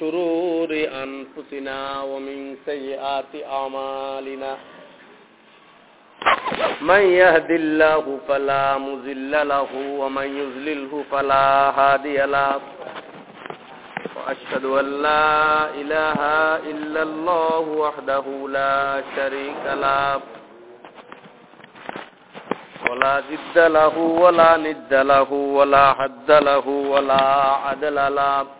شرور أنفسنا ومن سيئات أعمالنا من يهد الله فلا مزل له ومن يزلله فلا هادي له وأشهد أن لا إله إلا الله وحده لا شريك له ولا ضد له ولا ند له ولا حد له ولا عدل له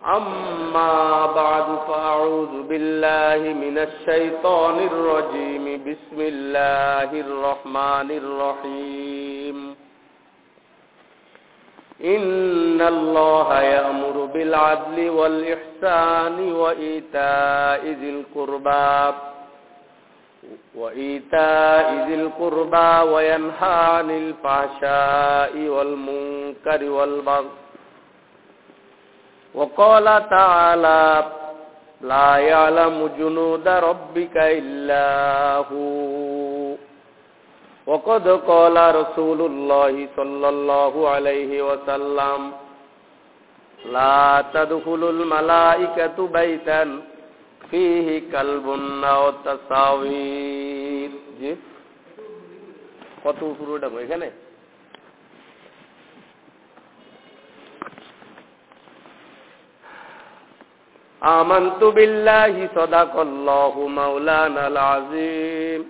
أما بعد فأعوذ بالله من الشيطان الرجيم. بسم الله الرحمن الرحيم. إن الله يأمر بالعدل والإحسان وإيتاء ذي القربى وإيتاء ذي القربى وينهى عن الفحشاء والمنكر والبغي وقال تعالى لا يعلم جنود ربك إلا هو وقد قال رسول الله صلى الله عليه وسلم لا تدخل الملائكة بيتا فيه كلب أو تصاوير জি কত পুরোটা এখানে آمنت بالله صدق الله مولانا العظيم.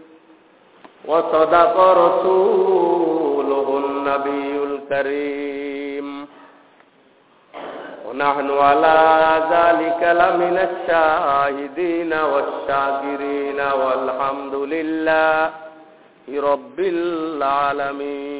وصدق رسوله النبي الكريم. ونحن على ذلك لمن الشاهدين والشاكرين والحمد لله رب العالمين.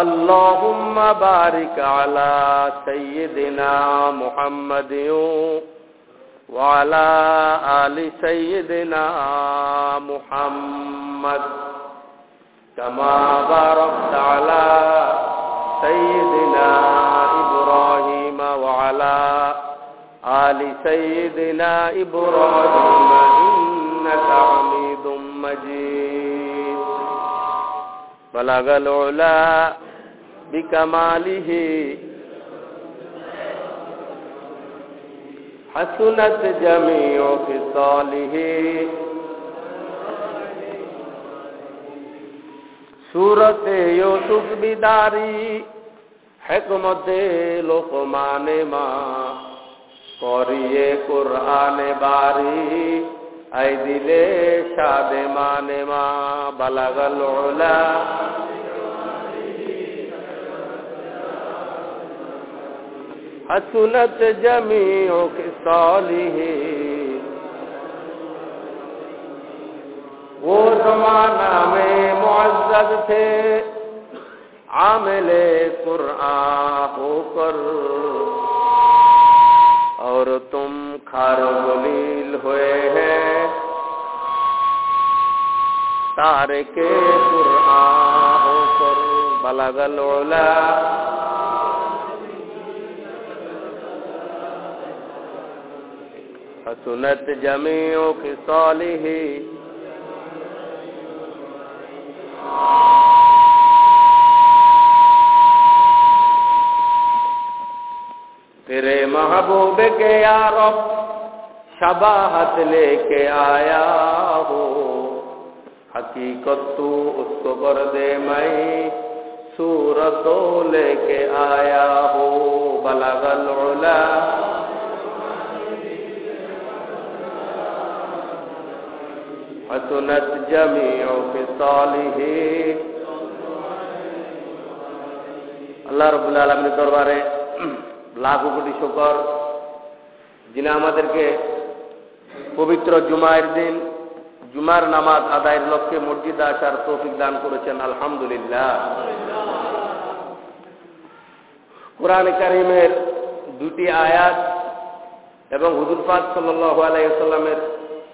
اللهم بارك على سيدنا محمد وعلى آل سيدنا محمد. كما باركت على سيدنا إبراهيم وعلى آل سيدنا إبراهيم إنك حميد مجيد. بلغ العلا بكماله حسنت جميع خصاله صورت یوسف بیداری. حکمت لقمان ما. قوری قرآن باری. اے دل شادمان ما بلغ العلا حسنت کی سالی وہ زمانہ میں معزز تھے عامل قرآن ہو کر اور تم کھار گلیل ہوئے ہیں سارے کے قرآن ہو کر بلغ العلا۔ حسنت جمیع خصالہ۔ تیرے محبوب کے یارو شباہت لے کے آیا ہو۔ হকীকত দে মাই সূরত লেকে আয়া হো বলাগল ওলা হতনত জমি ও পিসালিহি আল্লাহ রাব্বুল আলামিনের দরবারে লাখ কোটি শুকর। যিনি আমাদেরকে পবিত্র জুমায়ের দিন জুমার নামাজ আদায়ের লক্ষ্যে মসজিদে আসার তৌফিক দান করেছেন, আলহামদুলিল্লাহ। কোরআন কারিমের দুটি আয়াত এবং হুজুর পাক সাল্লাহ আলাইসাল্লামের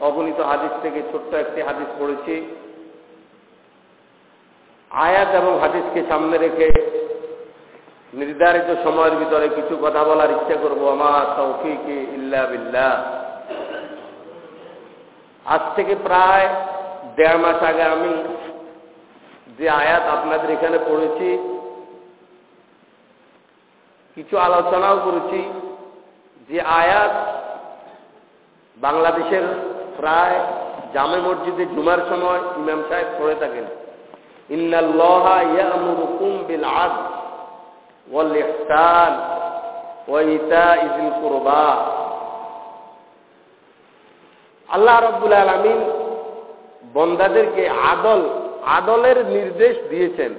অগণিত হাদিস থেকে ছোট্ট একটি হাদিস পড়েছি। আয়াত এবং হাদিসকে সামনে রেখে নির্ধারিত সময়ের ভিতরে কিছু কথা বলার ইচ্ছা করব। আমার তৌফিক ইল্লা বিল্লাহ। আজ থেকে প্রায় দেড় মাস আগে আমি যে আয়াত আপনাদের এখানে পড়েছি, কিছু আলোচনাও করেছি, যে আয়াত বাংলাদেশের প্রায় জামে মসজিদে জুমার সময় ইমাম সাহেব পড়ে থাকেন। ইন্নাল্লাহা ইয়ামুরুকুম আল্লাহ রব্বুল আলামিন বন্দাদেরকে আদল, আদলের নির্দেশ দিয়েছেন।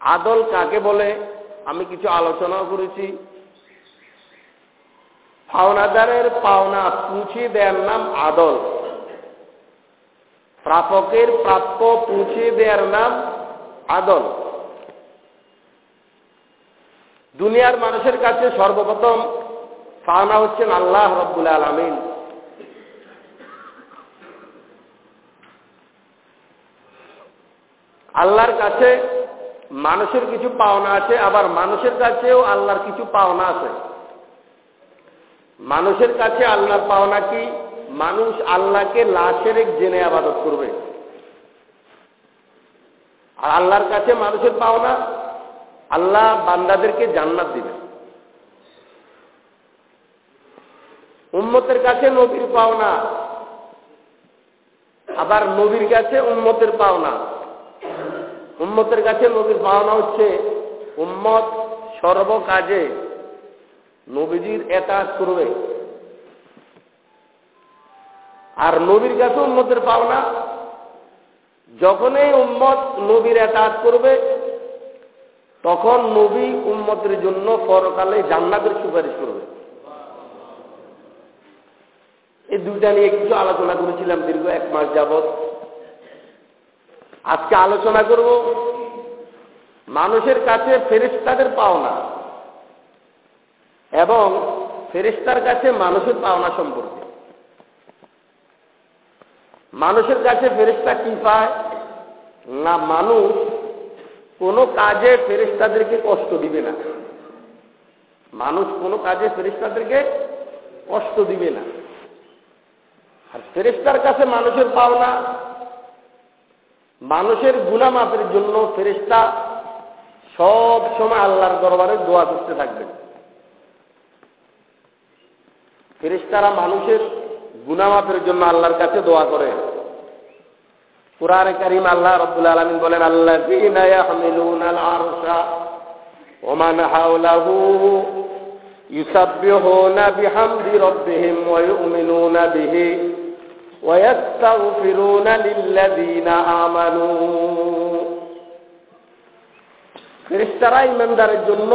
আদল কাকে বলে? আমি কিছু আলোচনাও করেছি। পাওনাদারের পাওনা পুঁছিয়ে দেওয়ার নাম আদল। প্রাপকের প্রাপ্য পুঁছিয়ে দেওয়ার নাম আদল। দুনিয়ার মানুষের কাছে সর্বপ্রথম পাওনা হচ্ছেন আল্লাহ রব্বুল আলমিন। আল্লাহর কাছে মানুষের কিছু পাওনা আছে, আবার মানুষের কাছেও আল্লাহর কিছু পাওনা আছে। মানুষের কাছে আল্লাহর পাওনা কি? মানুষ আল্লাহকে লাশের এক জেনে আবাদত করবে। আর আল্লাহর কাছে মানুষের পাওনা, আল্লাহ বান্দাদেরকে জান্নাত দিবে। উম্মতের কাছে নবীর পাওনা, আবার নবীর কাছে উম্মতের পাওনা। উম্মতের কাছে নবীর পাওনা হচ্ছে, উম্মত সর্বকাজে নবীজির এতাজ করবে। আর নবীর কাছে উম্মতের পাওনা, যখনই উম্মত নবীর এতাজ করবে, তখন নবী উম্মতের জন্য পরকালে জান্নাতের সুপারিশ করবে। এই দুইটা নিয়ে কিছু আলোচনা করেছিলাম দীর্ঘ এক মাস যাবৎ। আজকে আলোচনা করব মানুষের কাছে ফেরিস্তাদের পাওনা এবং ফেরিস্তার কাছে মানুষের পাওনা সম্পর্কে। মানুষের কাছে ফেরিস্তা কি পায়? না, মানুষ কোনো কাজে ফেরিস্তাদেরকে কষ্ট দিবে না। মানুষ কোনো কাজে ফেরিস্তাদেরকে কষ্ট দিবে না। আর ফেরিস্তার কাছে মানুষের পাওনা মানুষের গুণামাপের জন্য ফেরিস্তা সব সময় আল্লাহর দরবারে দোয়া করতে থাকবে ফেরিস্তারা মানুষের গুণামাপের জন্য আল্লাহর কাছে দোয়া করে। কুরআনে কারীম আল্লাহ রাব্বুল আলামিন বলেন, আল্লাযীনা ইয়াহমিলুনাল আরশা ওয়া মান হাওলাহু ইউসাব্বিহুনা বিহামদি রাব্বিহিম ওয়া বিহি ইয়াস্তাগফিরুনা লিল্লাযীনা আমানু ফেরেশতারা ইমানদারের জন্য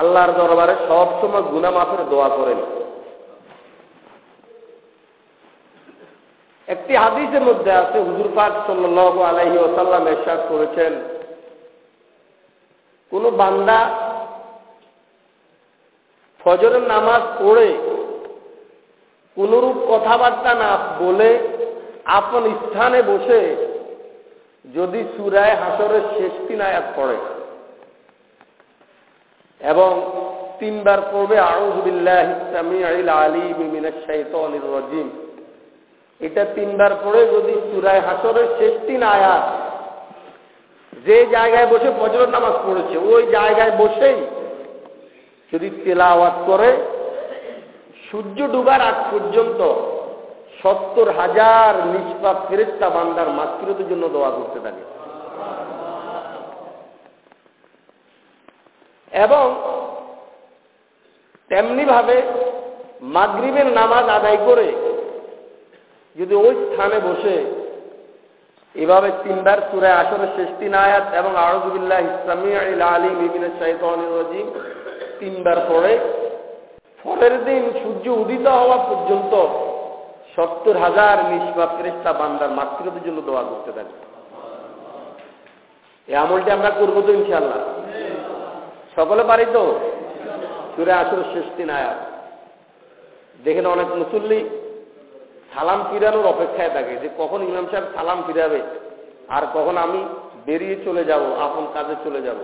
আল্লাহর দরবারে সব সময় গুনাহ মাফের দোয়া করেন। একটি হাদিসের মধ্যে আছে, হুজুর পাক সাল্লাহ আলাইহি ওসাল্লাম এরশাদ করেছেন, কোন বান্দা ফজরের নামাজ পড়ে কোনরূপ কথাবার্তা না বলে আপন স্থানে বসে যদি সুরায় হাসরের শেষ তিন আয়াত পড়ে। এবং তিনবার পড়বে আউজবিল্লাহিম এটা তিনবার পড়ে যদি সুরায় হাসরের শেষ তিন আয়াত, যে জায়গায় বসে ফজর নামাজ পড়েছে, ওই জায়গায় বসেই যদি তেলাওয়াত করে সূর্য ডুবার আগ পর্যন্ত সত্তর হাজার নিষ্পাপ ফেরেস্তা বান্দার মাতৃতের জন্য দোয়া করতে থাকে। এবং তেমনি ভাবে মাগরিবের নামাজ আদায় করে যদি ওই স্থানে বসে এভাবে তিনবার সুরে আসরে শেষ তিন আয়াত এবং আরজুবিল্লাহ ইসলামী আলী বিবিন রাজিম তিনবার পরে পরের দিন সূর্য উদিত হওয়া পর্যন্ত সত্তর হাজার নিষ্পাপ ফেরেস্তা বান্দার মাতৃত্বের জন্য দোয়া করতে থাকে এই আমলটি আমরা করব তো ইনশাল্লাহ সকলে পারি তো? সুরে আসলে শেষ দিন আয়াত। দেখেন অনেক মুসল্লি সালাম ফিরানোর অপেক্ষায় থাকে যে কখন ইমাম সাহেব সালাম ফিরাবে আর কখন আমি বেরিয়ে চলে যাব, আপন কাজে চলে যাব।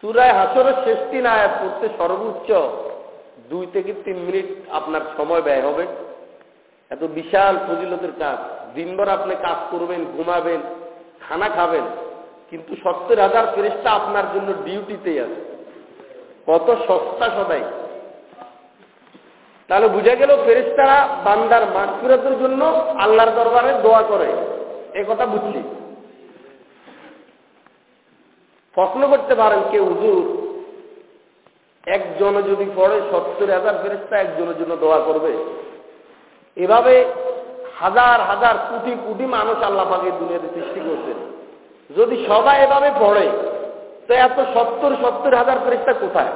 সুরায় হাসরের শেষ দিন আয়াত করতে সর্বোচ্চ দুই থেকে তিন মিনিট আপনার সময় ব্যয় হবে। এত বিশাল ফজিলতের কাজ। দিনভর আপনি কাজ করবেন, ঘুমাবেন, খানা খাবেন, কিন্তু সত্তর হাজার ফেরিস্তা আপনার জন্য ডিউটিতেই আছে। কত সস্তা সদাই। তাহলে বুঝা গেল ফেরিস্তারা বান্দার মাগফিরাতের জন্য আল্লাহর দরবারে দোয়া করে। এ কথা বুঝছি। প্রশ্ন করতে পারেন কে, হুজুর? একজনে যদি পড়ে, সত্তর হাজার ফেরিস্তা একজনের জন্য দোয়া করবে। এভাবে হাজার হাজার কোটি কোটি মানুষ আল্লাহ পাকে দুনিয়াতে সৃষ্টি করছেন। যদি সবাই এভাবে পড়ে, তো এত সত্তর সত্তর হাজার ফেরিস্তা কোথায়?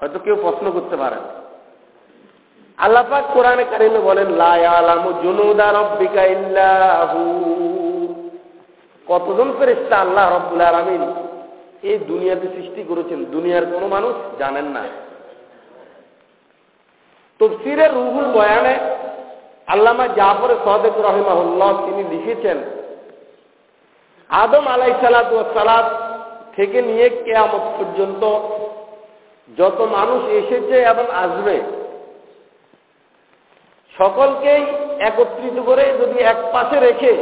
হয়তো কেউ প্রশ্ন করতে পারেন আল্লাপাক কোরআনে কারিমে বলেন লায়ালামু জুনুদা রব্বিকা ইল্লাহু কতজন ফেরেশতা আল্লাহ রব্বুল আলামিন এই দুনিয়াতে সৃষ্টি করেছেন, দুনিয়ার কোনো মানুষ জানেন না। তফসিরের রুহুল বয়ানে আল্লামা জাফর সদেক রহিমাহুল্লাহ তিনি লিখেছেন, আদম আলাই সালাত থেকে নিয়ে কেয়ামত পর্যন্ত যত মানুষ এসেছে এবং আসবে, সকলকেই একত্রিত করে যদি এক পাশে রেখে,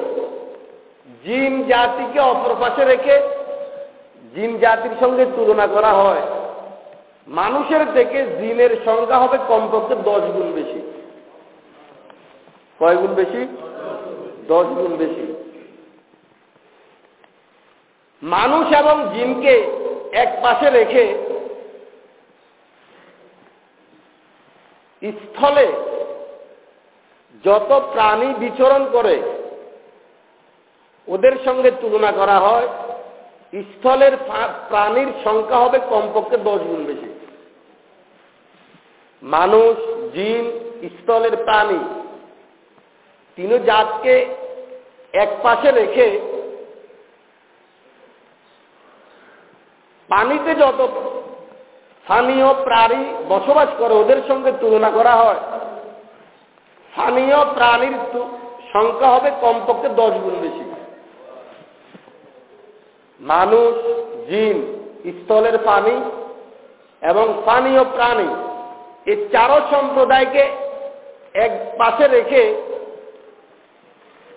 জিন জাতিকে অপর পাশে রেখে জিন জাতির সঙ্গে তুলনা করা হয়। মানুষের থেকে জিনের সংখ্যা হবে কমপক্ষে দশ গুণ বেশি। কয় গুণ বেশি? দশ গুণ বেশি। মানুষ এবং জিনকে এক পাশে রেখে স্থলে যত প্রাণী বিচরণ করে, ওদের সঙ্গে তুলনা করা হয়। স্থলের প্রাণীর সংখ্যা হবে কমপক্ষে দশ গুণ বেশি। মানুষ, জিন, স্থলের প্রাণী তিন জাতকে এক পাশে রেখে পানিতে যত স্থানীয় প্রাণী বসবাস করে, ওদের সঙ্গে তুলনা করা হয়। স্থানীয় প্রাণীর সংখ্যা হবে কমপক্ষে দশ গুণ বেশি। মানুষ, জিন, স্থলের পানি এবং পানীয় প্রাণী এই চারো সম্প্রদায়কে এক পাশে রেখে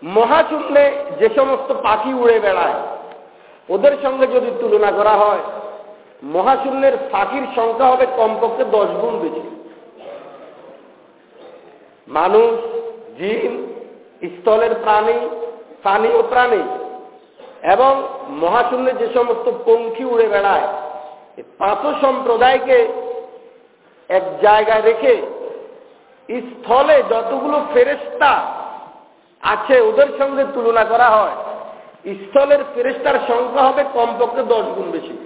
মহাচুল্লে যে সমস্ত পাখি উড়ে বেড়ায়, ওদের সঙ্গে যদি তুলনা করা হয়, মহাশূন্যের পাখির সংখ্যা হবে কমপক্ষে দশ গুণ বেশি। মানুষ, জিন, স্থলের প্রাণী স্থানীয় প্রাণী এবং মহাশূন্যে যে সমস্ত পঙ্খী উড়ে বেড়ায় পাঁচ সম্প্রদায়কে এক জায়গায় রেখে স্থলে যতগুলো ফেরেস্তা আছে, ওদের সঙ্গে তুলনা করা হয়। স্থলের ফেরেস্তার সংখ্যা হবে কমপক্ষে দশ গুণ বেশি।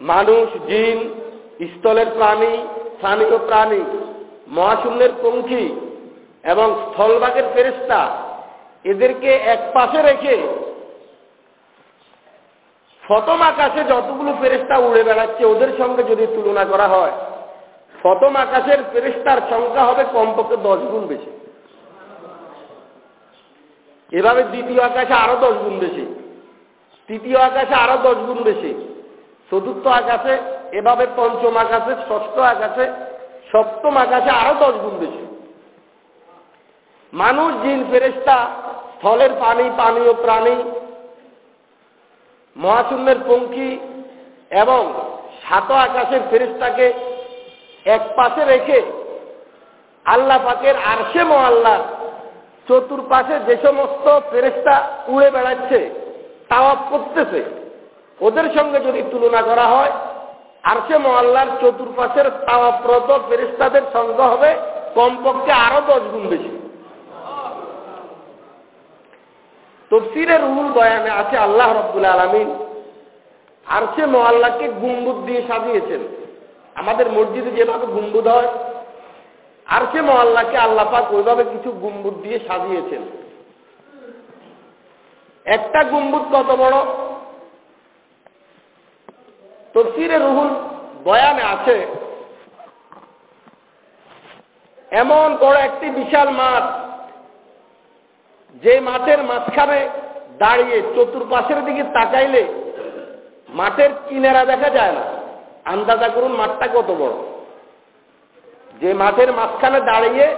মানুষ, জিন, স্থলের প্রাণী, স্থানীয় প্রাণী, মহাশূন্যের পঙ্খী এবং স্থলভাগের ফেরিস্তা এদেরকে এক পাশে রেখে ফতম আকাশে যতগুলো ফেরিস্তা উড়ে বেড়াচ্ছে, ওদের সঙ্গে যদি তুলনা করা হয়, ফতম আকাশের ফেরিস্তার সংখ্যা হবে কমপক্ষে দশ গুণ বেশি। এভাবে দ্বিতীয় আকাশে আরও দশ গুণ বেশি। তৃতীয় আকাশে আরও দশ গুণ বেশি। চতুর্থ আকাশে, এভাবে পঞ্চম আকাশে, ষষ্ঠ আকাশে, সপ্তম আকাশে আরও দশ গুণ বেশি। মানুষ জিন ফেরেস্তা স্থলের পানি, পানীয় প্রাণী, মহাশূন্যের পঙ্কি এবং সাত আকাশের ফেরিস্তাকে এক পাশে রেখে আল্লাহ পাকের আরশে মোয়াল্লা চতুর্পাশে যে সমস্ত ফেরেস্তা উড়ে বেড়াচ্ছে তাওয়াপ করতেছে, ওদের সঙ্গে যদি তুলনা করা হয়, আরশে মোয়াল্লার চতুর্পাশের তাওয়াপ্রত ফেরিস্তাদের সংখ্যা হবে কমপক্ষে আরও দশ গুণ বেশি। তফসিরের রুহুল বয়ানে আছে আল্লাহ রব্দুল আলমিন। আর সে মোয়াল্লাকে গুম্বুদ দিয়ে সাজিয়েছেন। আমাদের মসজিদে যেভাবে গুম্বুদ হয়, আর সে মোয়াল্লাকে আল্লাহ পাক ওইভাবে কিছু গুম্বুদ দিয়ে সাজিয়েছেন। একটা গুম্বুদ কত বড়? তফসিরে রুহুল বয়ানে আছে, এমন বড় একটি বিশাল মাঠ যে মাঠের মাঝখানে দাঁড়িয়ে চতুর্পাশের দিকে তাকাইলে মাঠের কিনারা দেখা যায় না। আন্দাজা করুন মাঠটা কত বড়। যে মাঠের মাঝখানে দাঁড়িয়ে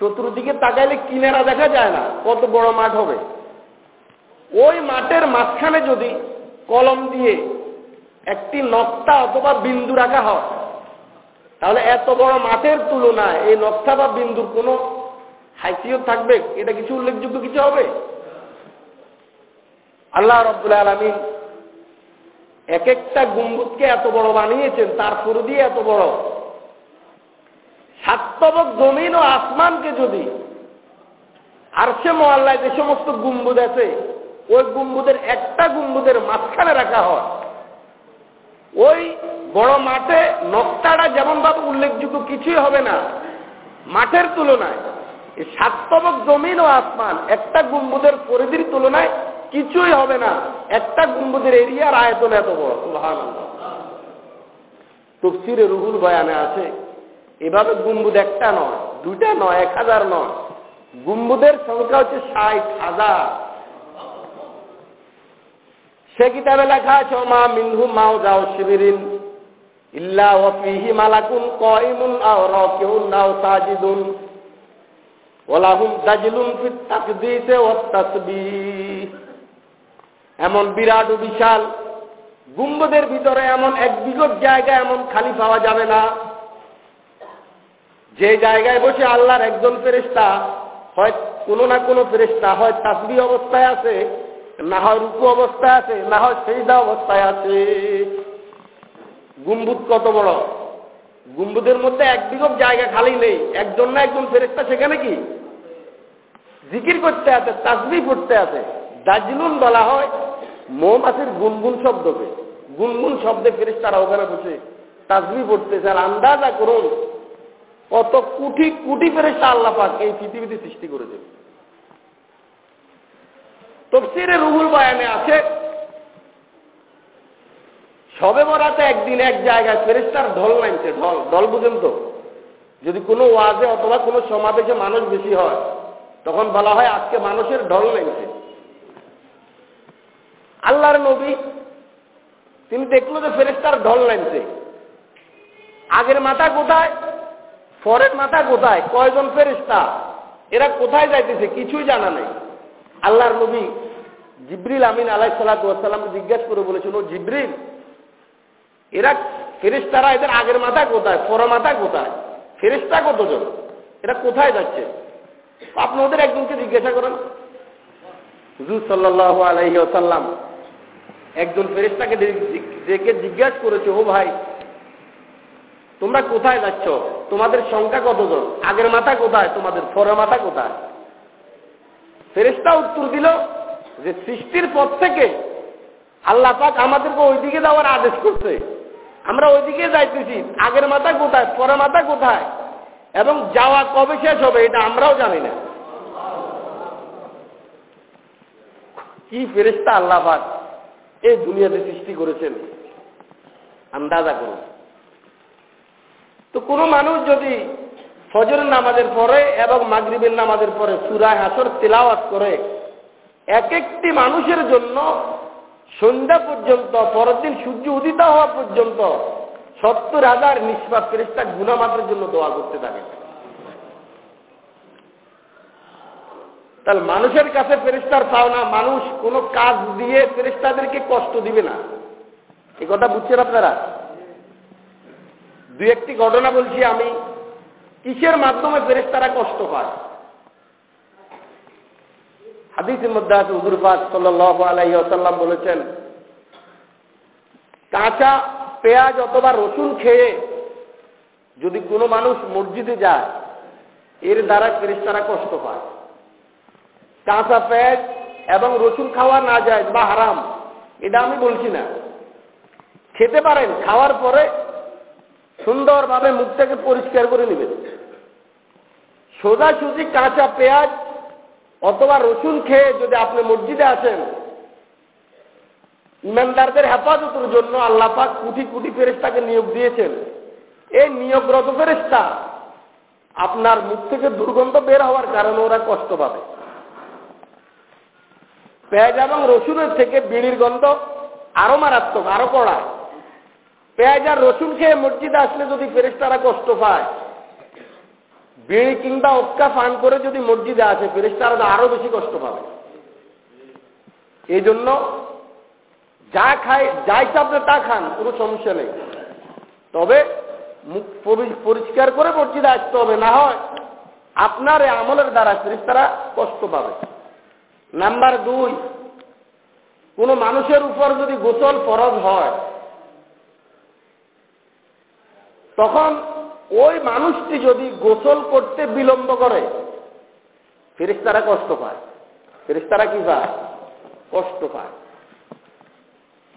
চতুর্দিকে তাকাইলে কিনারা দেখা যায় না, কত বড় মাঠ হবে। ওই মাঠের মাঝখানে যদি কলম দিয়ে একটি নকটা অথবা বিন্দু রাখা হয়, তাহলে এত বড় মাঠের তুলনায় এই নকশা বা বিন্দুর কোনো হাইসিয়ত থাকবে, এটা কিছু উল্লেখযোগ্য কিছু হবে? আল্লাহ রব্দুল আলমিন এক একটা গুম্বুদকে এত বড় বানিয়েছেন, তার পুরো দিয়ে এত বড়। সাতবক জমিন ও আসমানকে যদি আর সে মোয়াল্লায় যে সমস্ত গুম্বুদ আছে, ওই গুম্বুদের একটা গুম্বুদের মাঝখানে রাখা হয়। ওই বড় মাঠে নকটাটা যেমন ভাবে উল্লেখযোগ্য কিছুই হবে না, মাঠের তুলনায়। এই সাতবক জমিন ও আসমান। একটা গুম্বুদের পরিধির তুলনায় কিছুই হবে না। একটা গুম্বুদের এরিয়ার আয়তন এত বড়। তফসিরে রুহুল বয়ানে আছে, এভাবে গুম্বুদ একটা নয়, দুইটা নয়, এক হাজার নয়। গুম্বুদের সংখ্যা হচ্ছে ষাট হাজার। সে কিতাবে লেখা আছে মা মিনহু মাও যাও শিবিরিন ইল্লা ওয়াফিহি মালাকুন কয়মুন আও রাকিউন আও সাজিদুন। ওলাহুম দাজিলুন ফিত তাকদিসে তাসবিহ। এমন বিরাট ও বিশাল গুম্বদের ভিতরে এমন এক বিগত জায়গা, এমন খালি পাওয়া যাবে না। যে জায়গায় বসে আল্লাহর একজন ফেরেস্তা হয়, কোনো না কোনো ফেরেস্তা হয় তাসবি অবস্থায় আছে, না হয় রুকু অবস্থায় আছে, না হয় সেইদা অবস্থায় আছে। গুম্বুদ কত বড়? গুম্বুদের মধ্যে এক বিগত জায়গা খালি নেই। একজন না একজন ফেরেস্তা সেখানে কি? জিকির করতে আছে, তাজবি করতে আছে। দার্জিলুন বলা হয়, মৌমাছির গুনগুন শব্দকে। গুনগুন শব্দে ফেরেস্তারা ওখানে বসে তাসবি পড়তেছে। আর আন্দাজা করুন, কত কোটি কোটি ফেরেস্তা আল্লাহ পাক এই পৃথিবীতে সৃষ্টি করেছে তফসিরে রুহুল বয়ানে আছে, সবে বরাতে একদিন এক জায়গায় ফেরেস্তার ঢল নামছে, ঢল ঢল বুঝেন তো। যদি কোনো ওয়াজে অথবা কোনো সমাবেশে মানুষ বেশি হয় তখন বলা হয়, আজকে মানুষের ঢল নামছে আল্লাহর নবী, তিনি দেখল যে ফেরেস্তার ঢল নামছে আগের মাথা কোথায়? পরের মাথা কোথায়? কয়জন ফেরেস্তা এরা কোথায় যাইতেছে? কিছুই জানা নেই। আল্লাহর নবী জিব্রিল আমিন আলাই সাল্লাহামকে জিজ্ঞেস করে বলেছিল জিব্রিল, এরা ফেরিস্তারা এদের আগের মাথা কোথায়? পরের মাথা কোথায়? ফেরিস্তা কতজন? এরা কোথায় যাচ্ছে? আপনি ওদের একজনকে জিজ্ঞাসা করেন। হুজুর সাল্লাহ আলহি আসাল্লাম একজন ফেরিস্তাকে ডেকে জিজ্ঞাসা করেছে, ও ভাই, তোমরা কোথায় যাচ্ছ? তোমাদের সংখ্যা কতজন? আগের মাথা কোথায়? তোমাদের পরের মাথা কোথায়? ফেরিস্তা উত্তর দিল যে, সৃষ্টির পর থেকে আল্লাহ পাক আমাদেরকে ওইদিকে যাওয়ার আদেশ করছে। আমরা ওইদিকে যাইতেছি। আগের মাথা কোথায়? পরের মাথা কোথায়? এবং যাওয়া কবে শেষ হবে এটা আমরাও জানি না। কি ফেরিস্তা আল্লাহ পাক এই দুনিয়াতে সৃষ্টি করেছেন? আন্দাজা করুন। তো কোনো মানুষ যদি ফজরের নামাজের পরে এবং মাগরিবের নামাজের পরে সুরায় হাসর তেলাওয়াত করে, এক একটি মানুষের জন্য সন্ধ্যা পর্যন্ত, পরের দিন সূর্য উদিত হওয়া পর্যন্ত সত্তর হাজার নিষ্পাপ ফেরিস্তা গুণামাত্রের জন্য দোয়া করতে থাকে। তাহলে মানুষের কাছে ফেরিস্তার পাওনা, মানুষ কোনো কাজ দিয়ে ফেরিস্তাদেরকে কষ্ট দিবে না। এই কথা বুঝছেন আপনারা? দু একটি ঘটনা বলছি আমি। কিসের মাধ্যমে ফেরেস্তারা কষ্ট পায়? হাদিসের মধ্যে আছে উদুর পাক সাল্লাহ আলাইসাল্লাম বলেছেন, কাঁচা পেঁয়াজ অথবা রসুন খেয়ে যদি কোনো মানুষ মসজিদে যায়, এর দ্বারা ফেরেস্তারা কষ্ট পায়। কাঁচা পেঁয়াজ এবং রসুন খাওয়া না যায় বা হারাম, এটা আমি বলছি না। খেতে পারেন, খাওয়ার পরে সুন্দরভাবে মুখটাকে পরিষ্কার করে নেবেন। সোজাসুজি কাঁচা পেঁয়াজ অথবা রসুন খেয়ে যদি আপনি মসজিদে আসেন ইমানদারদের হেফাজতের জন্য আল্লাপাক কুটি কুটি ফেরেস্তাকে নিয়োগ দিয়েছেন। এই নিয়োগরত ফেরেস্তা আপনার মুখ থেকে দুর্গন্ধ বের হওয়ার কারণে ওরা কষ্ট পাবে। পেঁয়াজ এবং রসুনের থেকে বিড়ির গন্ধ আরও মারাত্মক, আরও কড়া। পেঁয়াজ আর রসুন খেয়ে মসজিদে আসলে যদি ফেরেস্তারা কষ্ট পায়, বিড়ি কিংবা ওক্কা পান করে যদি মসজিদে আসে ফেরেস্তারা আরও বেশি কষ্ট পাবে। এই জন্য যা খায় যা ইচ্ছা আপনি তা খান, কোনো সমস্যা নেই। তবে মুখ পরিষ্কার করে মসজিদে আসতে হবে, না হয় আপনার আমলের দ্বারা ফেরেস্তারা কষ্ট পাবে। নাম্বার দুই, কোন মানুষের উপর যদি গোসল ফরজ হয়, তখন ওই মানুষটি যদি গোসল করতে বিলম্ব করে ফেরিস্তারা কষ্ট পায়। ফেরিস্তারা কি পায়? কষ্ট পায়।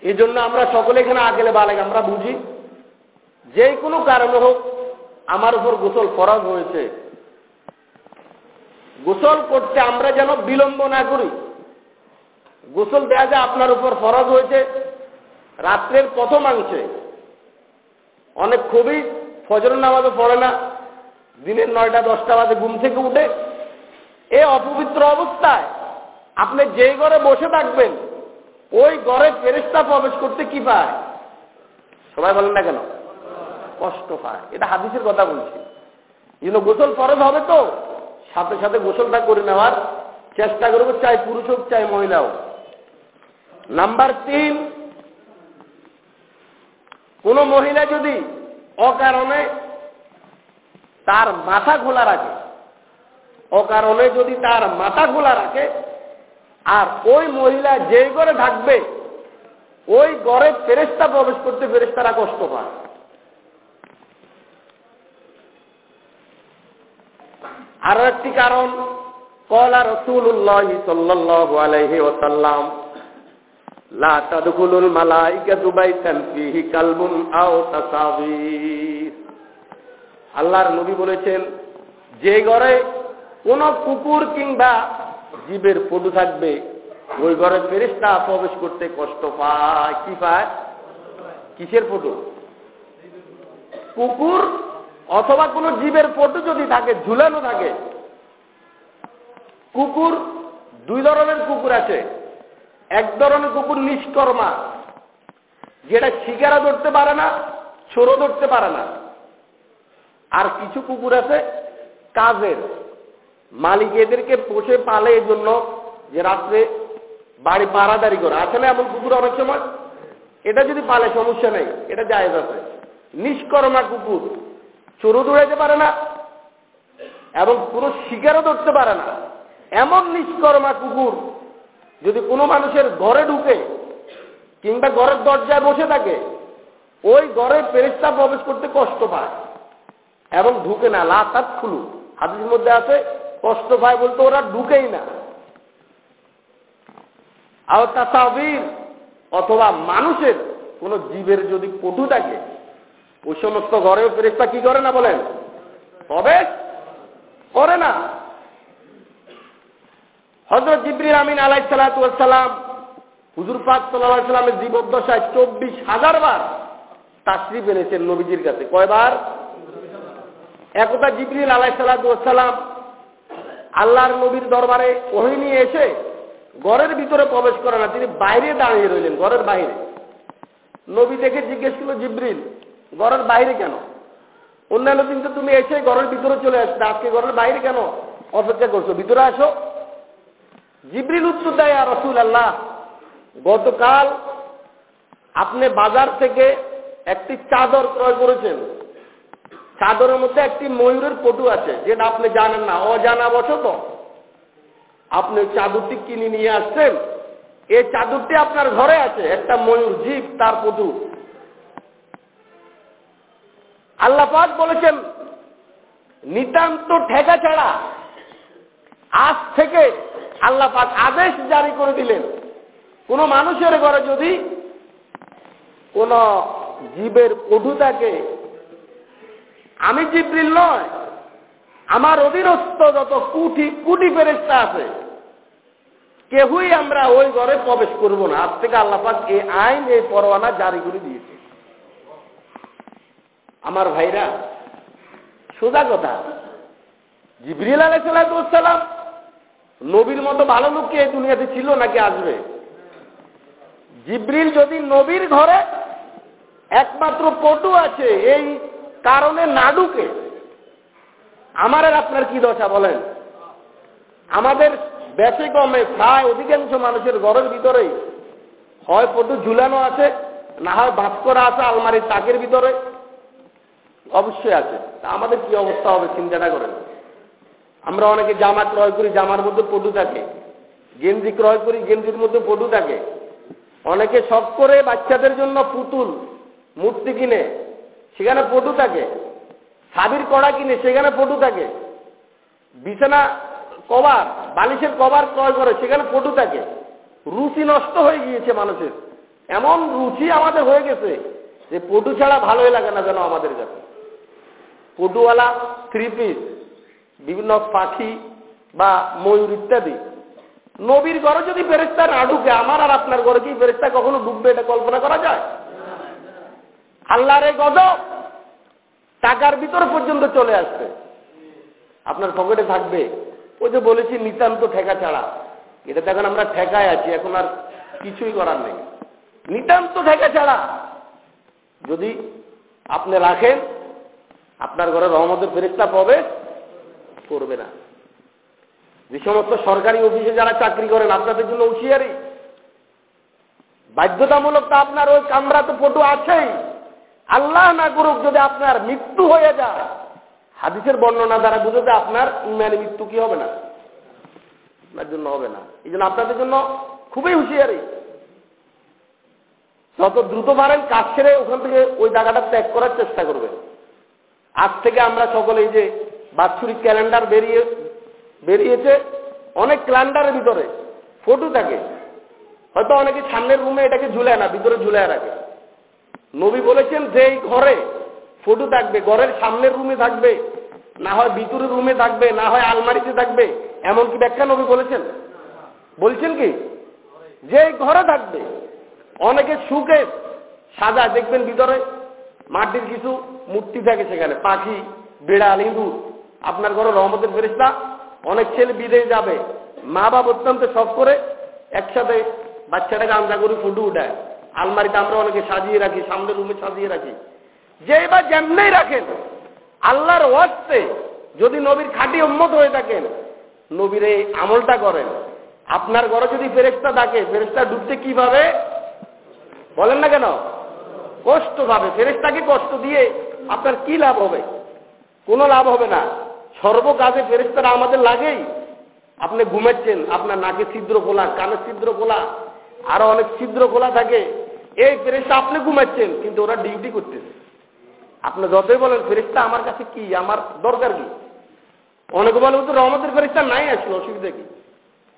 এই জন্য আমরা সকলে এখানে আগেলে বালে আমরা বুঝি। যে কোনো কারণে হোক, আমার উপর গোসল ফরজ হয়েছে। গোসল করতে আমরা যেন বিলম্ব না করি। গোসল দেয়া যায় আপনার উপর ফরজ হয়েছে, রাত্রের প্রথমাংশে অনেক খুবই ফজর নামাজও পড়ে না। দিনের নয়টা, দশটা বাজে ঘুম থেকে উঠে। এ অপবিত্র অবস্থায় আপনি যেই ঘরে বসে থাকবেন ওই ঘরে ফেরিস্তা প্রবেশ করতে কি পায়? সবাই বলেন না কেন? কষ্ট পায়। এটা হাদিসের কথা বলছি। কিন্তু গোসল ফরজ হবে তো, সাথে সাথে গোসলটা করে নেওয়ার চেষ্টা করব, চাই পুরুষ হোক, চাই মহিলা হোক। নাম্বার তিন, কোন মহিলা যদি অকারণে তার মাথা খোলা রাখে, অকারণে যদি তার মাথা খোলা রাখে আর ওই মহিলা যে ঘরে থাকবে, ওই ঘরে ফেরেস্তা প্রবেশ করতে ফেরেস্তারা কষ্ট পায়। আরও একটি কারণ, কলা রসুল্লাহ সাল্লাহ ওসাল্লাম লা তাদখুলুল ফিহি কালবুন আও তাসাবির। আল্লাহর নবী বলেছেন, যে ঘরে কোন কুকুর কিংবা জীবের পটু থাকবে, ওই ঘরে ফেরিস্তা প্রবেশ করতে কষ্ট পায়। কি পায়? কিসের ফটো কুকুর অথবা কোন জীবের ফটো যদি থাকে, ঝুলানো থাকে, কুকুর, দুই ধরনের কুকুর আছে। এক ধরনের কুকুর নিষ্কর্মা, যেটা শিকারা ধরতে পারে না ছোড়ো ধরতে পারে না। আর কিছু কুকুর আছে, কাজের। মালিক এদেরকে পোষে পালে এই জন্য যে রাত্রে বাড়ি পাড়াদারি করে। না এমন কুকুর অনেক সময়? এটা যদি পালে সমস্যা নেই, এটা জায়েজ আছে। নিষ্কর্মা কুকুর, চোরও দৌড়াইতে পারে না এবং কোনো শিকারও ধরতে পারে না। এমন নিষ্কর্মা কুকুর যদি কোনো মানুষের ঘরে ঢুকে কিংবা ঘরের দরজায় বসে থাকে, ওই ঘরে ফেরিস্তা প্রবেশ করতে কষ্ট পায় এবং ঢুকে না। লাতাত খুলু হাতের মধ্যে আছে কষ্ট পায় বলতে ওরা ঢুকেই না। আর তাসাবির অথবা মানুষের কোন জীবের যদি পটু থাকে, ওই সমস্ত ঘরেও ফেরিস্তা কি করে না বলেন? প্রবেশ করে না। হজরত জিবরির আমিন আলাই সালাতাম হুজুর পাক সাল্লাহ সাল্লামের জীবদ্দশায় চব্বিশ হাজার বার তাশ্রী এনেছেন নবীজির কাছে। কয়বার? একতা জিবরিল আলাই সালাতাম আল্লাহর নবীর দরবারে ওহি নিয়ে এসে ঘরের ভিতরে প্রবেশ করে না, তিনি বাইরে দাঁড়িয়ে রইলেন, ঘরের বাইরে। নবী দেখে জিজ্ঞেস করল, জিব্রিল, ঘরের বাইরে কেন? অন্যান্য দিন তো তুমি এসে ঘরের ভিতরে চলে আসবে আজকে ঘরের বাইরে কেন অপেক্ষা করছ? ভিতরে আসো। জিব্রিল উত্তর দেয় আর রসুল আল্লাহ গতকাল আপনি বাজার থেকে একটি চাদর ক্রয় করেছেন। চাদরের মধ্যে একটি ময়ূরের পটু আছে, যেটা আপনি জানেন না অজানা বছর তো আপনি চাদরটি কিনে নিয়ে আসছেন, এই চাদরটি আপনার ঘরে আছে, একটা ময়ূর, জীব, তার পটু। আল্লাহ পাক বলেছেন, নিতান্ত ঠেকা ছাড়া আজ থেকে আল্লাহ পাক আদেশ জারি করে দিলেন, কোন মানুষের ঘরে যদি কোন জীবের পটু থাকে আমি জিব্রিল নয়। আমার অধীনস্থ যত কুটি কুটি ফেরেস্তা আছে, কেহই আমরা ওই ঘরে প্রবেশ করব না। আজ থেকে আল্লাপাক এই আইন, এই পরোয়ানা জারি করে দিয়েছে। আমার ভাইরা, সোজা কথা, জিব্রিল জিবরিল আলাইসালাম নবীর মতো ভালো লোক কি এই দুনিয়াতে ছিল নাকি আসবে? জিব্রিল যদি নবীর ঘরে একমাত্র পটু আছে, এই কারণে না ঢুকে। আমার আর আপনার কি দশা বলেন? আমাদের বেশি কমে প্রায় অধিকাংশ মানুষের ঘরের ভিতরেই হয় পটু ঝুলানো আছে, না হয় বাস করা আছে, আলমারির তাকের ভিতরে। অবশ্যই আছে। তা আমাদের কি অবস্থা হবে চিন্তাটা করেন। আমরা অনেকে জামা ক্রয় করি, জামার মধ্যে পটু থাকে। গেঞ্জি ক্রয় করি, গেঞ্জির মধ্যে পটু থাকে। অনেকে শখ করে বাচ্চাদের জন্য পুতুল, মূর্তি কিনে। সেখানে পটু থাকে। সাবির কড়া কিনে সেখানে পটু থাকে। বিছানা কভার, বালিশের কভার ক্রয় করে সেখানে পটু থাকে। রুচি নষ্ট হয়ে গিয়েছে মানুষের। এমন রুচি আমাদের হয়ে গেছে যে পটু ছাড়া ভালোই লাগে না যেন আমাদের কাছে। পটুওয়ালা থ্রি পিস বিভিন্ন পাখি বা ময়ূর ইত্যাদি। নবীর ঘরে যদি ফেরেস্তা না ঢুকে, আমার আর আপনার ঘরে কি ফেরেস্তা কখনো ডুববে এটা কল্পনা করা যায়? আল্লাহর এই গজব টাকার ভিতর পর্যন্ত চলে আসছে। আপনার পকেটে থাকবে। ওই যে বলেছি, নিতান্ত ঠেকা ছাড়া। এটা এখন আমরা ঠেকায় আছি, এখন আর কিছুই করার নেই। নিতান্ত ঠেকা ছাড়া। যদি আপনি রাখেন, আপনার ঘরে রহমতের ফেরিস্তা পাবে, করবে না। যে সমস্ত সরকারি অফিসে যারা চাকরি করেন, আপনাদের জন্য হুঁশিয়ারি। বাধ্যতামূলক তো আপনার ওই কামরা তো ফটো আছেই। আল্লাহ না করুক যদি আপনার মৃত্যু হয়ে যায়, হাদিসের বর্ণনা দ্বারা বুঝতে আপনার ইমানে মৃত্যু কি হবে না? আপনার জন্য হবে না। এই জন্য আপনাদের জন্য খুবই হুঁশিয়ারি। যত দ্রুত পারেন কাজ ছেড়ে ওখান থেকে ওই জায়গাটা ত্যাগ করার চেষ্টা করবেন। আজ থেকে আমরা সকলে এই যে বাৎসরিক ক্যালেন্ডার বেরিয়ে, বেরিয়েছে, অনেক ক্যালেন্ডারের ভিতরে, ফটো থাকে। হয়তো অনেকে সামনের রুমে এটাকে ঝুলায় না, ভিতরে ঝুলায় রাখে। নবী বলেছেন যে এই ঘরে ফটো থাকবে, ঘরের সামনের রুমে থাকবে, না হয় ভিতরের রুমে থাকবে, না হয় আলমারিতে থাকবে, এমন কি ব্যাখ্যা নবী বলেছেন? বলছেন কি? যে ঘরে থাকবে, অনেকে সুখে সাজা, দেখবেন ভিতরে মাটির কিছু মূর্তি থাকে সেখানে, পাখি, বেড়াল, ইঁদুর, আপনার ঘরে রহমতের ফেরিস্তা অনেক ছেলে বিদেশ যাবে মা বাপ অত্যন্ত শখ করে একসাথে বাচ্চাটাকে আন্দা করে ফুটু উঠায়। আলমারিতে আমরা অনেকে সাজিয়ে রাখি, সামনের রুমে সাজিয়ে রাখি। যে বা যেমনেই রাখেন, আল্লাহর ওয়াস্তে যদি নবীর খাঁটি উন্মত হয়ে থাকেন, নবীর এই আমলটা করেন। আপনার ঘরে যদি ফেরেস্তা থাকে ফেরেস্তা ডুবতে কীভাবে? বলেন না কেন? কষ্ট পাবে। ফেরেস্তাকে কষ্ট দিয়ে আপনার কি লাভ হবে? কোনো লাভ হবে না। সর্বকাজে ফেরেস্তারা আমাদের লাগেই। আপনি ঘুমাচ্ছেন, আপনার নাকে ছিদ্র খোলা কানের ছিদ্র খোলা আরও অনেক ছিদ্র খোলা থাকে। এই ফেরেস্তা আপনি ঘুমাচ্ছেন, কিন্তু ওরা ডিউটি করতেছে। আপনি যতই বলেন ফেরিস্তা আমার কাছে কি, আমার দরকার কি? অনেকে বলে তো রহমতের ফেরিস্তা নাই আসলে, অসুবিধা কি?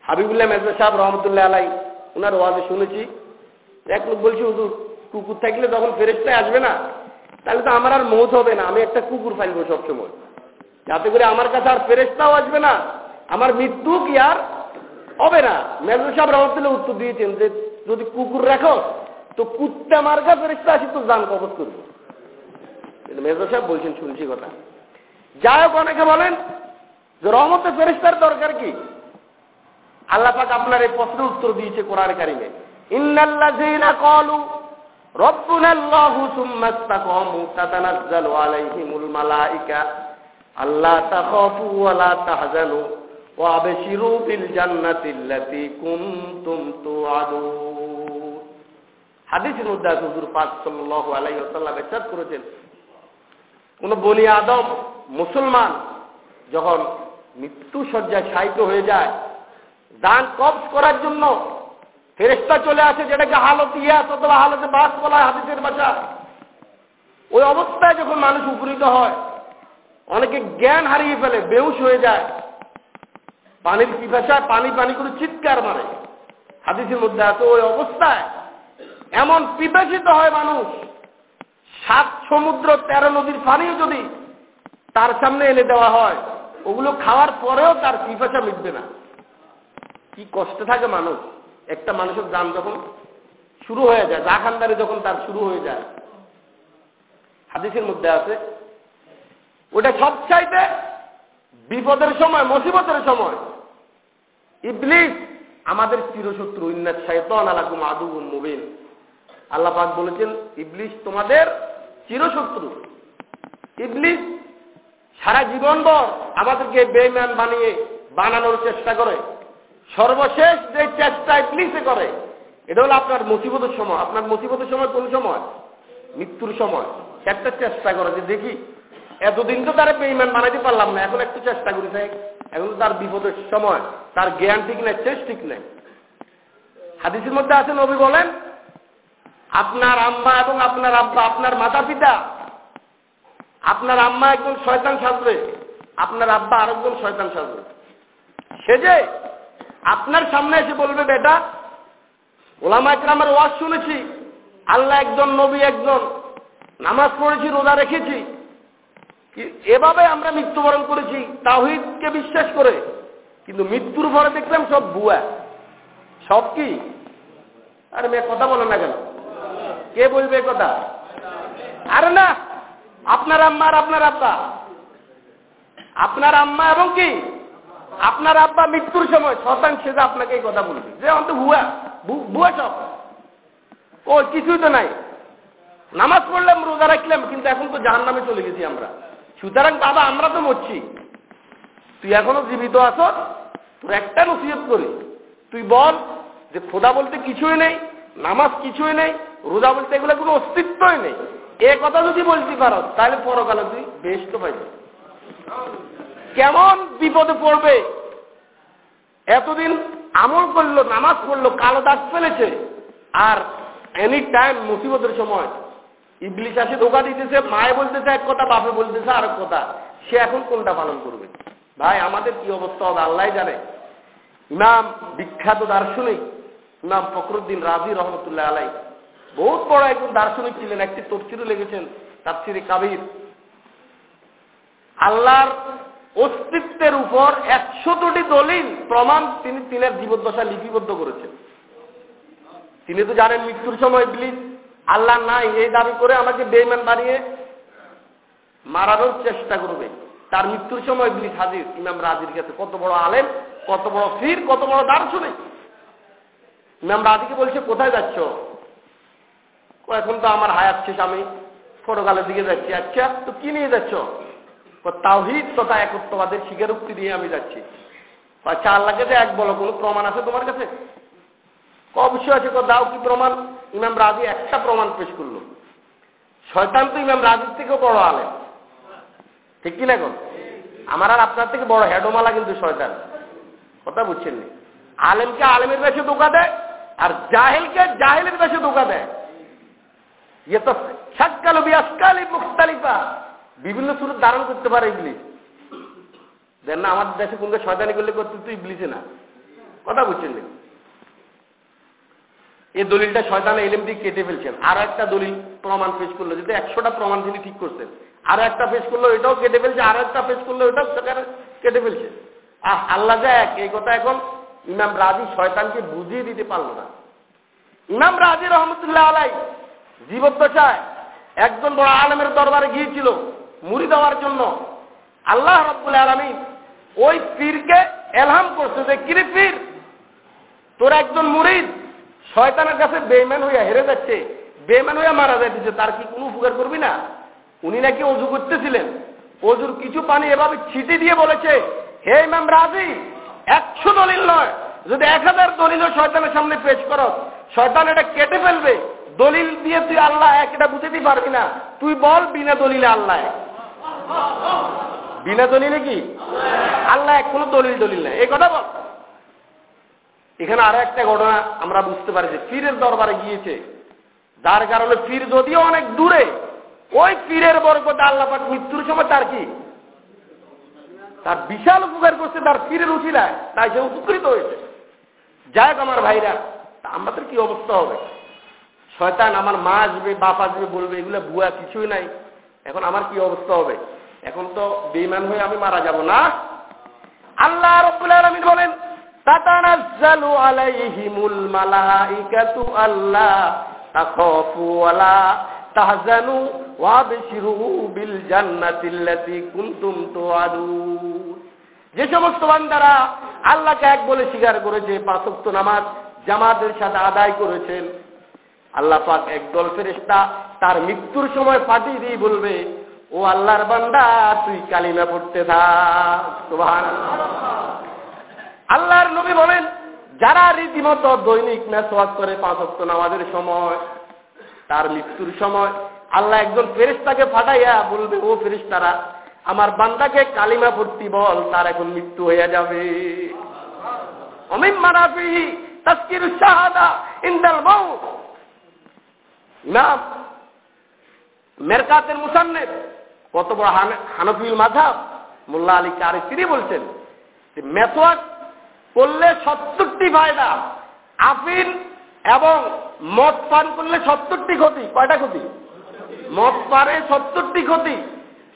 হাবিবুল্লাহ মেজর সাহেব রহমতুল্লাহ আলাই ওনার ওয়াজে শুনেছি, এক লোক বলছি, হুজুর, কুকুর থাকলে যখন ফেরেস্তায় আসবে না। তাহলে তো আমার আর মৌত হবে না, আমি একটা কুকুর ফাইলবো সবসময়। যাতে করে আমার কাছে আর ফেরেস্তাও আসবে না, আমার মৃত্যু কি আর হবে না? মেজর সাহেব রহমতুল্লাহ উত্তর দিয়েছেন যে, যদি কুকুর রাখো তো কুত্তা মার্কা ফেরেস্তা আসি তো জান কবচ করব। মেজর সাহেব বলছেন শুনছি কথা। যাই হোক অনেকে বলেন যে রহমতের ফেরিস্তার দরকার কি? আল্লাহ পাক আপনার এই প্রশ্নের উত্তর দিয়েছে কোরআন কারিমে। আল্লাহু হাদিসের মধ্যে আছে হুজুর পাক সাল্লাল্লাহু আলাইহি ওয়াসাল্লাম ইরশাদ করেছেন। কোন বনি আদম, মুসলমান, যখন মৃত্যু শয্যায় শায়িত হয়ে যায়, দান কবজ করার জন্য ফেরেস্তা চলে আসে যেটাকে হালত ইয়াস অথবা হালতে বাস বলা হয় হাদিসের বাসা ওই অবস্থায় যখন মানুষ উপনীত হয়, অনেকে জ্ঞান হারিয়ে ফেলে বেউস হয়ে যায়। পানির পিপাসায় পানি পানি করে চিৎকার মারে। হাদিসের মধ্যে আছে ওই অবস্থায় এমন পিপাসিত হয় মানুষ, সাত সমুদ্র, তেরো নদীর পানিও যদি তার সামনে এনে দেওয়া হয়, ওগুলো খাওয়ার পরেও তার পিপাসা মিটবে না। কি কষ্টে থাকে মানুষ। একটা মানুষের দাম যখন শুরু হয়ে যায় যা খানদারি যখন তার শুরু হয়ে যায়, হাদিসের মধ্যে আছে, ওটা সব চাইতে বিপদের সময়, মুসিবতের সময়। ইবলিস আমাদের চিরশত্রু ইন্নাত শাইতান আলাকুম আদুউন মুবিন। আল্লাহ পাক বলেছেন ইবলিশ তোমাদের চিরশত্রু। ইবলিশ সারা জীবনভর আমাদেরকে বেইমান বানিয়ে বানানোর চেষ্টা করে। সর্বশেষ যে চেষ্টা ইবলিসে করে, এটা হলো আপনার মুসিবতের সময়। আপনার মুসিবতের সময় কোন সময়? মৃত্যুর সময়। একটা চেষ্টা করে যে দেখি, এতদিন তো তারা বেইমান বানাইতে পারলাম না, এখন একটু চেষ্টা করি তাই। এখন তার বিপদের সময়, তার জ্ঞান ঠিক নেই চেষ্টা ঠিক নেই। হাদিসের মধ্যে আছে, নবী বলেন আপনার আম্মা এবং আপনার আব্বা, আপনার মাতা পিতা আপনার আম্মা একজন শয়তান সাজবে, আপনার আব্বা আরেকজন শয়তান সাজবে। সে যে আপনার সামনে এসে বলবে, বেটা, ওলামা একরামের ওয়াজ শুনেছি, আল্লাহ একজন, নবী একজন, নামাজ পড়েছি, রোজা রেখেছি। এভাবে আমরা মৃত্যুবরণ করেছি তাহিদকে বিশ্বাস করে। কিন্তু মৃত্যুর পরে দেখলাম সব বুয়া সব কি? আরে মেয়ে, কথা বলো না কেন? কে বলবে কথা? আরে না, আপনার আম্মা আর আপনার আব্বা। আপনার আম্মা এবং কি? আপনার আব্বা মৃত্যুর সময় শতাংশ আপনাকে এই কথা বলবে। যে অন্ত ভুয়া ভুয়া সব। ও, কিছুই তো নাই। নামাজ পড়লাম, রোজা রাখলাম, কিন্তু এখন তো জাহান নামে চলে গেছি আমরা। সুতরাং বাবা, আমরা তো মরছি। তুই এখনও জীবিত আছো? তোর একটা নসিহত করি। তুই বল যে খোদা বলতে কিছুই নেই। নামাজ কিছুই নেই, রোজা বলতে এগুলো কোনো অস্তিত্বই নেই। এ কথা যদি বলতে পারো, তাহলে পরকালে তুই বেশ তো পাইবে। কেমন বিপদে পড়বে? এতদিন আমল করল, নামাজ পড়ল, কালো দাগ ফেলেছে। আর এনি টাইম মুসিবতের সময় ইবলিশ আসে ধোকা দিতেছে, মায়ে বলতেছে এক কথা, বাপে বলতেছে আর কথা। সে এখন কোনটা পালন করবে? ভাই, আমাদের কি অবস্থা হবে আল্লাহ জানে। ইমাম বিখ্যাত দার্শনিক ইমাম ফখরুদ্দিন রাজি রহমতুল্লাহ আলাই। বহুত বড় একজন দার্শনিক ছিলেন, একটি তফসিরও লেগেছেন তাফসিরে কাবির। আল্লাহর অস্তিত্বের উপর একশোটি দলিল প্রমাণ তিনি তিনের জীবদ্দশা লিপিবদ্ধ করেছেন। তিনি তো জানেন মৃত্যুর সময় ইবলিস, আল্লাহ নাই, এই দাবি করে আমাকে বেইমান বানিয়ে মারানোর চেষ্টা করবে। তার মৃত্যুর সময় ইবলিস হাজির, ইমাম রাজির কাছে। কত বড় আলেম, কত বড় ফির, কত বড় দার্শনিক। ইমাম রাজিকে বলছে, কোথায় যাচ্ছ? এখন তো আমার হায়াত শেষ, আমি ফটোকালের দিকে যাচ্ছি। আচ্ছা তো কি নিয়ে যাচ্ছ? তাওহিদ তথা একত্ববাদের স্বীকারোক্তি দিয়ে আমি যাচ্ছি। আচ্ছা আল্লাহকে যে এক বলো, কোনো প্রমাণ আছে তোমার কাছে? অবশ্যই আছে দাও কি প্রমাণ? ইমাম রাজি একটা প্রমাণ পেশ করল। শয়তান তো ইমাম রাজির থেকেও বড় আলেম। ঠিক কিনা এখন আমার আর আপনার থেকে বড় হেডোমালা কিন্তু শয়তান। কথা বুঝছেন আলেমকে আলেমের বেশে ধোকা দেয় আর জাহেলকে জাহেলের বেশে ধোকা দেয়। ইয়ে তো সাক্কাল বিয়াসকালি মুখতালিফা। বিভিন্ন সুরত ধারণ করতে পারে ইবলিস। দেন না, আমাদের দেশে কোনকে শয়তানি করলে করতে তুই ইবলিসে না। কথা বুঝছেন এই দলিলটা শয়তান এলেম দিয়ে কেটে ফেলছেন। আর একটা দলিল প্রমাণ পেশ করল, যদি একশোটা প্রমাণ তিনি ঠিক করছেন আর একটা পেশ করল, এটাও কেটে ফেলছে, আর একটা পেশ করল, এটাও কেটে ফেলছে। আহ, আল্লাহ যা এক, এই কথা এখন ইমাম রাজি শয়তানকে বুঝিয়ে দিতে পারল না। ইমাম রাজি রহমতুল্লাহ আলাই জীবদ্দশায় একজন বড় আলমের দরবারে গিয়েছিল মুড়ি দেওয়ার জন্য। আল্লাহ রব্বুল আলমী ওই পীরকে এলহাম করছে যে, কিরে পীর, তোর একজন মুরিদ শয়তানের কাছে বেইমান হইয়া হেরে যাচ্ছে বেইমান হইয়া মারা যাইতেছে, তার কি কোনো উপকার করবি না? উনি নাকি অজু করতেছিলেন। অজুর কিছু পানি এভাবে ছিটে দিয়ে বলেছে, হে ইমাম রাজি একশো দলিল নয়। যদি এক হাজার দলিল শয়তানের সামনে পেশ করো, শয়তান এটা কেটে ফেলবে। দলিল দিয়ে তুই আল্লাহ এক, এটা বুঝতে পারবি না। তুই বল বিনা দলিলে আল্লাহ বিনা দলিলে কি? আল্লাহ এক, কোনো দলিল দলিল নাই। এই কথা বল। এখানে আরও একটা ঘটনা আমরা বুঝতে পারি যে পীরের দরবারে গিয়েছে। যার কারণে পীর যদিও অনেক দূরে, ওই পীরের বরকতে আল্লাহ পাক মৃত্যুর সময় তার কি? তার বিশাল উপকার করছে, তার পীরের উচিলায় তাই সে উপকৃত হয়েছে। যাই আমার ভাইরা আমাদের কি অবস্থা হবে? শয়তান আমার মা আসবে, বাপ আসবে, বলবে, এগুলো বুয়া কিছুই নাই। এখন আমার কি অবস্থা হবে? এখন তো বেইমান হয়ে আমি মারা যাব না? আল্লাহ বলেন, তাতানাজ্জালু মালাইকাতু আল্লাহ তাহজানু ওয়াবশিরু বিল জান্নাতিল্লাতী কুনতুম তুআদুন। যে সমস্ত বান্দারা আল্লাহকে এক বলে স্বীকার করেছে পাঁচ ওয়াক্ত নামাজ জামাতের সাথে আদায় করেছেন। আল্লাহ পাক একদল ফেরেশতা তার মৃত্যুর সময় পাঠিয়ে দিয়ে বলবে, ও আল্লাহর বান্দা, তুই কালিমা পড়তে থাক। আল্লাহর নবী বলেন, যারা রীতিমতো দৈনিক মেসওয়াক করে পাঁচ অক্ট নামাজের সময় তার মৃত্যুর সময় আল্লাহ একজন ফেরিস্তাকে ফাটাইয়া বলবে, ও ফেরিস্তারা আমার বান্দাকে কালিমা পড়তি বল, তার এখন মৃত্যু হইয়া যাবে। অমিম মারাফিহি তাস্কির শাহাদা ইন্দাল মাউত। ইমাম মেরকাতের মুসান্নেফ, কত বড় হানফিল মাধাব মোল্লা আলী কারি তিনি বলছেন যে, মেথোয়াক করলে সত্তরটি ফায়দা, আফিন এবং মদ পান করলে সত্তরটি ক্ষতি। কয়টা ক্ষতি? মদ পারে সত্তরটি ক্ষতি।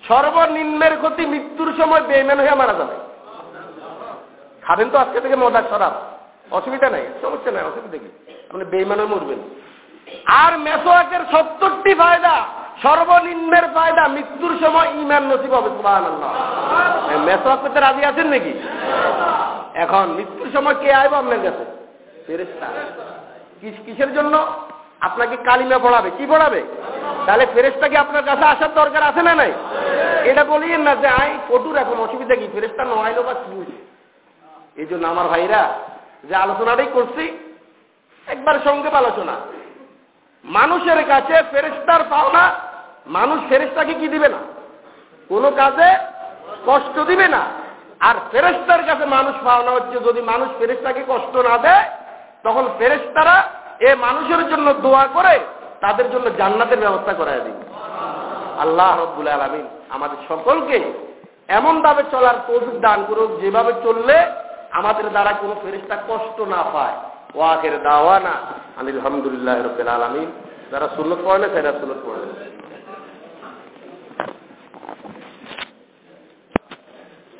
সর্বনিম্নের ক্ষতি মৃত্যুর সময় বেইমান হয়ে মারা যাবে। খাবেন তো আজকে থেকে মদার সরাব অসুবিধা নাই, সমস্যা নাই, অসুবিধা কি? আপনি বেইমান মরবেন। আর মেসোয়াকের সত্তরটি ফায়দা, সর্বনিম্নের ফায়দা মৃত্যুর সময় ইমান নসিব হবে মেসোয়াক পেতে রাজি আছেন নাকি? এখন মৃত্যুর সময় কে আইব আপনার কাছে? কিসের জন্য? আপনাকে কালিমা পড়াবে। কি পড়াবে? তাহলে ফেরেস্তা কি আপনার কাছে আসার দরকার আছে না নাই? এটা বলিয়েন না যে আই ফটুর এখন অসুবিধা কি? ফেরেস্তা নয় বা কি বুঝে এই জন্য আমার ভাইরা, যে আলোচনাটাই করছি, একবার সঙ্গে আলোচনা। মানুষের কাছে ফেরেস্তার পাওনা, মানুষ ফেরেস্তাকে কি দিবে না? কোনো কাজে কষ্ট দিবে না। আর ফেরেস্তার কাছে মানুষ পাওনা হচ্ছে, যদি মানুষ ফেরেস্তাকে কষ্ট না দেয় তখন ফেরেস্তারা এ মানুষের জন্য দোয়া করে তাদের জন্য জান্নাতের ব্যবস্থা করাই দিন আল্লাহ রব্বুল আলমিন আমাদের সকলকে এমন ভাবে চলার তৌফিক দান করুক, যেভাবে চললে আমাদের দ্বারা কোনো ফেরিস্তা কষ্ট না পায়। ওয়াকের দাওয়ানা আলহামদুলিল্লাহ রবিল আলমিন। যারা সুন্নত পড়ে না সেরা সুন্নত পড়ে।